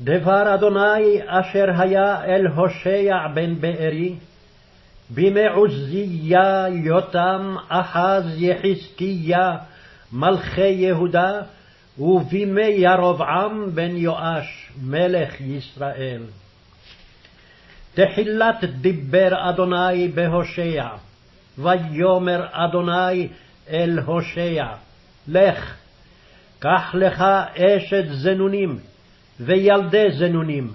דבר אדוני אשר היה אל הושע בן בארי, בימי עוזיה, יותם, אחז, יחזקיה, מלכי יהודה, ובימי ירבעם בן יואש, מלך ישראל. תחילת דיבר אדוני בהושע, ויאמר אדוני אל הושע, לך, קח לך אשת זנונים, וילדי זנונים,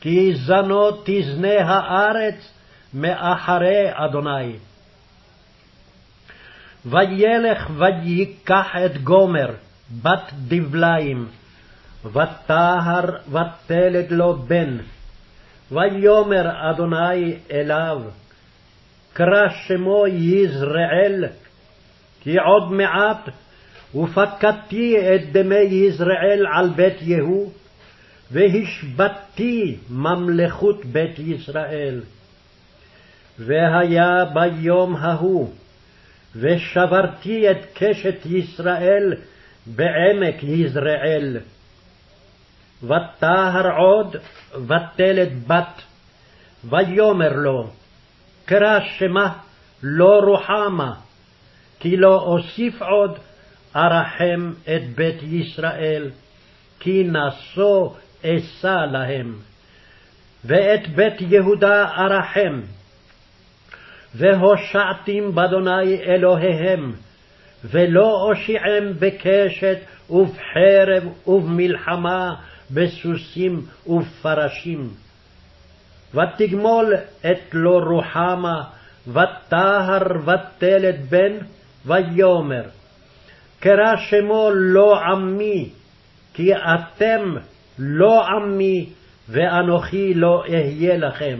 כי זנות תזנה הארץ מאחרי אדוני. וילך ויקח את גומר, בת דבליים, וטהר ותלד לו בן. ויאמר אדוני אליו, קרא שמו יזרעאל, כי עוד מעט ופקדתי את דמי יזרעאל על בית יהוא, והשבתתי ממלכות בית ישראל. והיה ביום ההוא, ושברתי את קשת ישראל בעמק יזרעאל. ותהר עוד, ותלד בת, ויאמר לו, קרא שמה לא רוחמה, כי לא אוסיף עוד ארחם את בית ישראל, כי נשוא אשא להם. ואת בית יהודה ארחם, והושעתים באדוני אלוהיהם, ולא אושיעם בקשת ובחרב ובמלחמה, בסוסים ובפרשים. ותגמול את לא רוחמה, ותהר ותלד בן, ויאמר, קרא שמו לא עמי, כי אתם לא עמי, ואנוכי לא אהיה לכם.